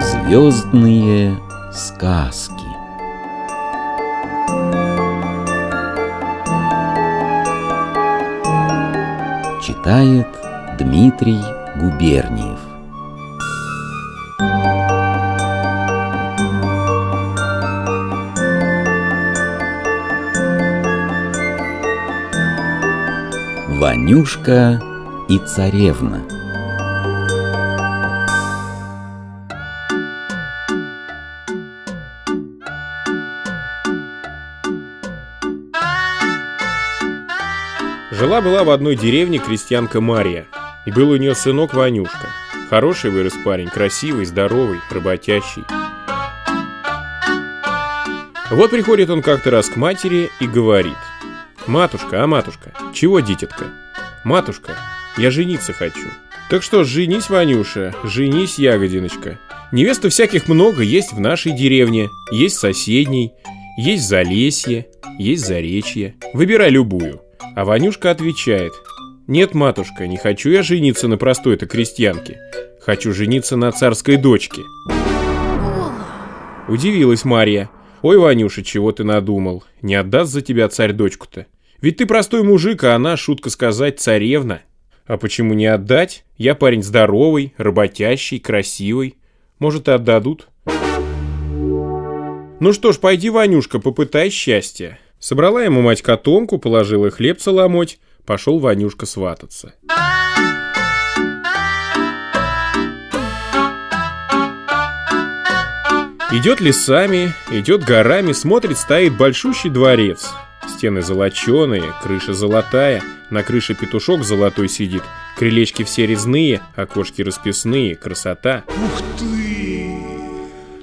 Звездные сказки. Читает Дмитрий Губерниев. Ванюшка и царевна Жила-была в одной деревне крестьянка Мария, и был у нее сынок Ванюшка. Хороший вырос парень, красивый, здоровый, работящий. Вот приходит он как-то раз к матери и говорит. «Матушка, а матушка, чего, дитятка? Матушка, я жениться хочу». «Так что, женись, Ванюша, женись, ягодиночка. Невеста всяких много есть в нашей деревне, есть соседней, есть Залесье, есть Заречье. Выбирай любую». А Ванюшка отвечает. «Нет, матушка, не хочу я жениться на простой-то крестьянке. Хочу жениться на царской дочке». Удивилась Марья. «Ой, Ванюша, чего ты надумал? Не отдаст за тебя царь дочку-то? Ведь ты простой мужик, а она, шутка сказать, царевна. А почему не отдать? Я парень здоровый, работящий, красивый. Может, и отдадут?» «Ну что ж, пойди, Ванюшка, попытай счастья». Собрала ему мать котомку, положила хлебца ломоть, пошел Ванюшка свататься. Идет лесами, идет горами, смотрит, стоит большущий дворец. Стены золоченые, крыша золотая, на крыше петушок золотой сидит, крылечки все резные, окошки расписные, красота. Ух ты!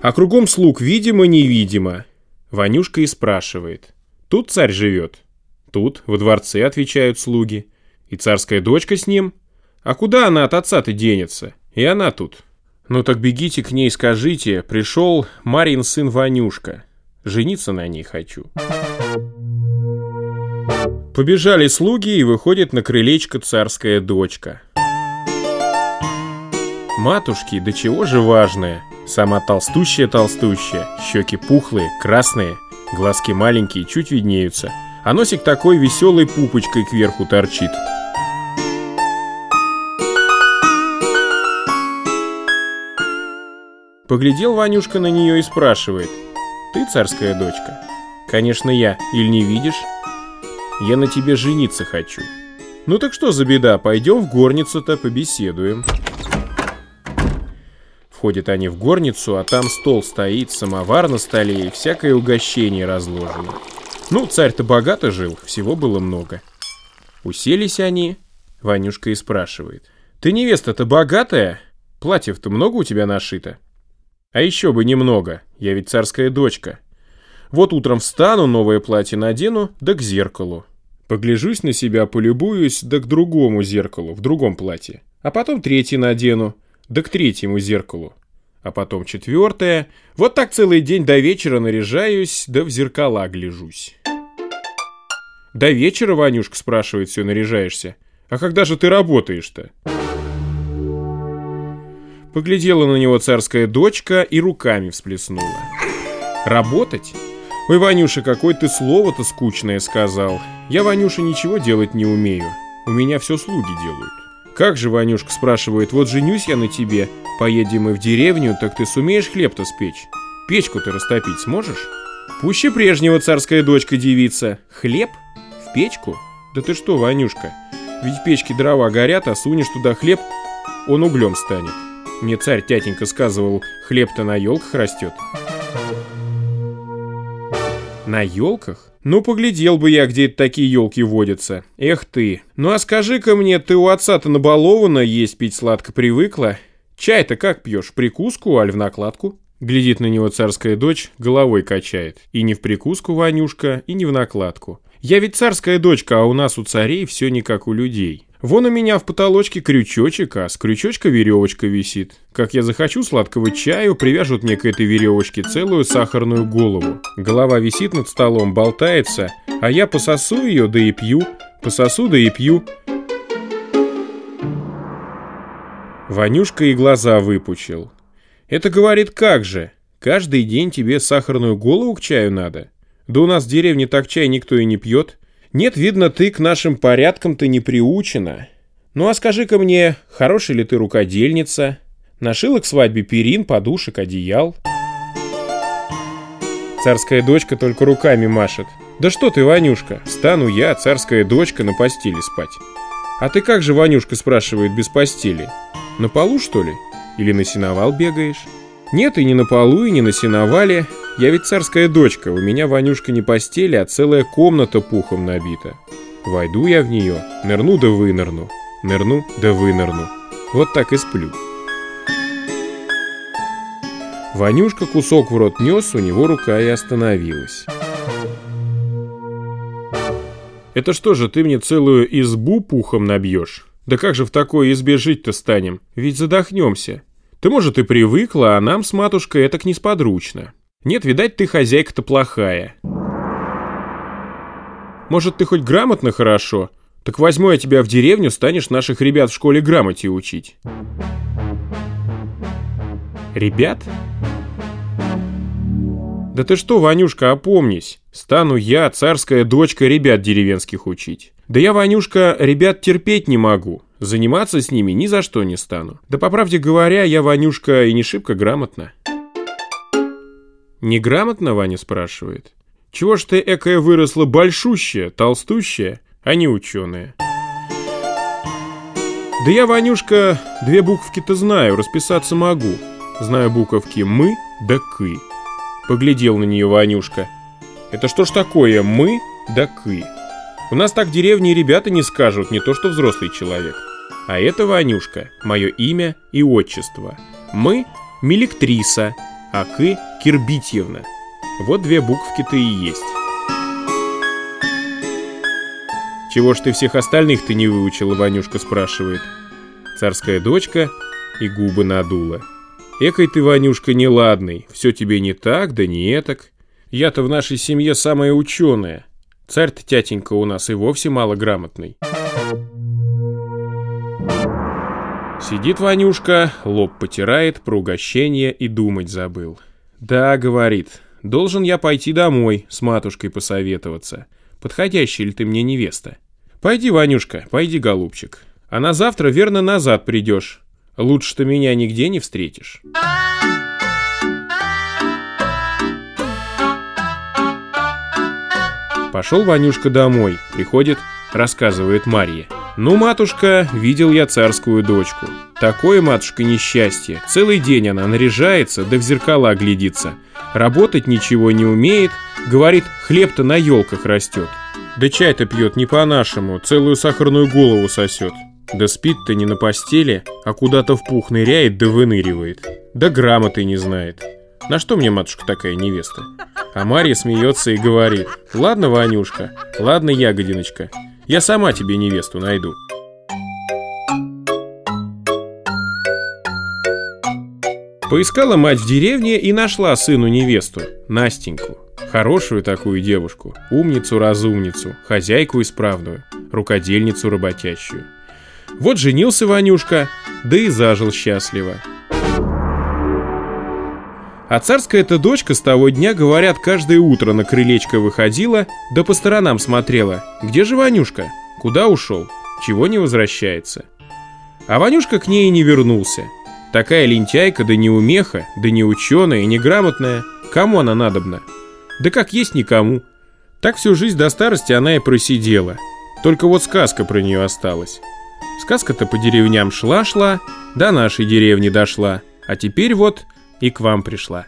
А кругом слуг видимо-невидимо. Ванюшка и спрашивает. Тут царь живет? Тут, во дворце, отвечают слуги. И царская дочка с ним? А куда она от отца-то денется? И она тут. Ну так бегите к ней скажите, пришел Марин сын Ванюшка. Жениться на ней хочу. Побежали слуги, и выходит на крылечко царская дочка. Матушки, да чего же важная. Сама толстущая-толстущая, щеки пухлые, красные – Глазки маленькие, чуть виднеются, а носик такой веселой пупочкой кверху торчит. Поглядел Ванюшка на нее и спрашивает. «Ты царская дочка?» «Конечно я. Или не видишь?» «Я на тебе жениться хочу». «Ну так что за беда? Пойдем в горницу-то побеседуем». Входят они в горницу, а там стол стоит, самовар на столе и всякое угощение разложено. Ну, царь-то богато жил, всего было много. Уселись они, Ванюшка и спрашивает. «Ты невеста-то богатая? Платьев-то много у тебя нашито?» «А еще бы немного, я ведь царская дочка. Вот утром встану, новое платье надену, да к зеркалу. Погляжусь на себя, полюбуюсь, да к другому зеркалу, в другом платье. А потом третье надену, да к третьему зеркалу. А потом четвертое. Вот так целый день до вечера наряжаюсь, да в зеркала гляжусь. До вечера, Ванюшка, спрашивает, все наряжаешься. А когда же ты работаешь-то? Поглядела на него царская дочка и руками всплеснула. Работать? Ой, Ванюша, какое ты слово-то скучное сказал. Я, Ванюша, ничего делать не умею. У меня все слуги делают. «Как же, Ванюшка, спрашивает, вот женюсь я на тебе, поедем мы в деревню, так ты сумеешь хлеб-то спечь? Печку ты растопить сможешь?» «Пуще прежнего царская дочка девица. Хлеб? В печку? Да ты что, Ванюшка, ведь в печке дрова горят, а сунешь туда хлеб, он углем станет. Мне царь тятенька сказывал, хлеб-то на елках растет». «На елках? Ну, поглядел бы я, где такие елки водятся. Эх ты. Ну, а скажи-ка мне, ты у отца-то набалована, есть пить сладко привыкла? Чай-то как пьешь, прикуску, аль в накладку?» Глядит на него царская дочь, головой качает. И не в прикуску, Ванюшка, и не в накладку. «Я ведь царская дочка, а у нас у царей все не как у людей. Вон у меня в потолочке крючочек, а с крючочка веревочка висит. Как я захочу сладкого чаю, привяжут мне к этой веревочке целую сахарную голову. Голова висит над столом, болтается, а я пососу ее, да и пью, пососу, да и пью. Ванюшка и глаза выпучил. Это говорит как же? Каждый день тебе сахарную голову к чаю надо? Да у нас в деревне так чай никто и не пьет. Нет, видно, ты к нашим порядкам-то не приучена. Ну а скажи-ка мне, хорошая ли ты рукодельница? Нашила к свадьбе перин, подушек, одеял? Царская дочка только руками машет. Да что ты, Ванюшка, стану я, царская дочка, на постели спать. А ты как же, Ванюшка, спрашивает, без постели? На полу, что ли? Или на сеновал бегаешь? Нет, и не на полу, и не на сеновале. Я ведь царская дочка, у меня, Ванюшка, не постели, а целая комната пухом набита. Войду я в нее, нырну да вынырну, нырну да вынырну. Вот так и сплю. Ванюшка кусок в рот нес, у него рука и остановилась. «Это что же, ты мне целую избу пухом набьешь?» Да как же в такой избе жить-то станем? Ведь задохнемся. Ты, может, и привыкла, а нам с матушкой это несподручно. Нет, видать, ты хозяйка-то плохая. Может, ты хоть грамотно хорошо? Так возьму я тебя в деревню, станешь наших ребят в школе грамоте учить. Ребят? Да ты что, Ванюшка, опомнись. Стану я, царская дочка, ребят деревенских учить. Да я, Ванюшка, ребят терпеть не могу. Заниматься с ними ни за что не стану. Да по правде говоря, я, Ванюшка, и не шибко грамотно. Неграмотно, Ваня спрашивает. Чего ж ты экая выросла большущая, толстущая, а не ученая? Да я, Ванюшка, две буковки-то знаю, расписаться могу. Знаю буковки «мы» да «кы». Поглядел на нее Ванюшка. Это что ж такое «мы» да «кы»? У нас так в деревне ребята не скажут, не то что взрослый человек. А это, Ванюшка, мое имя и отчество. Мы – Мелектриса, а Кы – Кирбитьевна. Вот две буквки-то и есть. «Чего ж ты всех остальных ты не выучила?» – Ванюшка спрашивает. Царская дочка и губы надула. «Экой ты, Ванюшка, неладный, все тебе не так, да не этак. Я-то в нашей семье самая ученая, Царь-то тятенька у нас и вовсе малограмотный. Сидит Ванюшка, лоб потирает, про угощение и думать забыл. Да, говорит, должен я пойти домой, с матушкой посоветоваться. Подходящая ли ты мне невеста? Пойди, Ванюшка, пойди, голубчик. А на завтра верно назад придешь. Лучше ты меня нигде не встретишь. Пошел Ванюшка домой, приходит, рассказывает Марья. «Ну, матушка, видел я царскую дочку. Такое, матушка, несчастье. Целый день она наряжается, да в зеркала глядится. Работать ничего не умеет, говорит, хлеб-то на елках растет. Да чай-то пьет не по-нашему, целую сахарную голову сосет. Да спит-то не на постели, а куда-то в пух ныряет да выныривает. Да грамоты не знает. На что мне, матушка, такая невеста? А Марья смеется и говорит, ладно, Ванюшка, ладно, ягодиночка, я сама тебе невесту найду. Поискала мать в деревне и нашла сыну невесту, Настеньку. Хорошую такую девушку, умницу-разумницу, хозяйку исправную, рукодельницу работящую. Вот женился Ванюшка, да и зажил счастливо. А царская-то дочка с того дня, говорят, каждое утро на крылечко выходила, да по сторонам смотрела. Где же Ванюшка? Куда ушел? Чего не возвращается? А Ванюшка к ней и не вернулся. Такая лентяйка, да не умеха, да не ученая, не грамотная. Кому она надобна? Да как есть никому. Так всю жизнь до старости она и просидела. Только вот сказка про нее осталась. Сказка-то по деревням шла-шла, до нашей деревни дошла. А теперь вот и к вам пришла.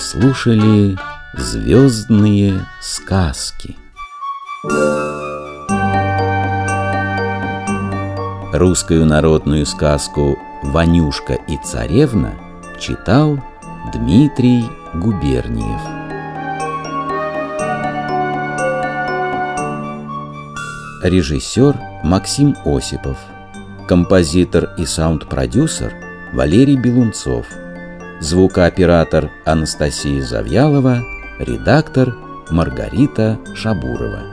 Слушали звездные сказки. Русскую народную сказку «Ванюшка и царевна» читал Дмитрий Губерниев. Режиссер Максим Осипов. Композитор и саунд-продюсер Валерий Белунцов. Звукооператор Анастасия Завьялова. Редактор Маргарита Шабурова.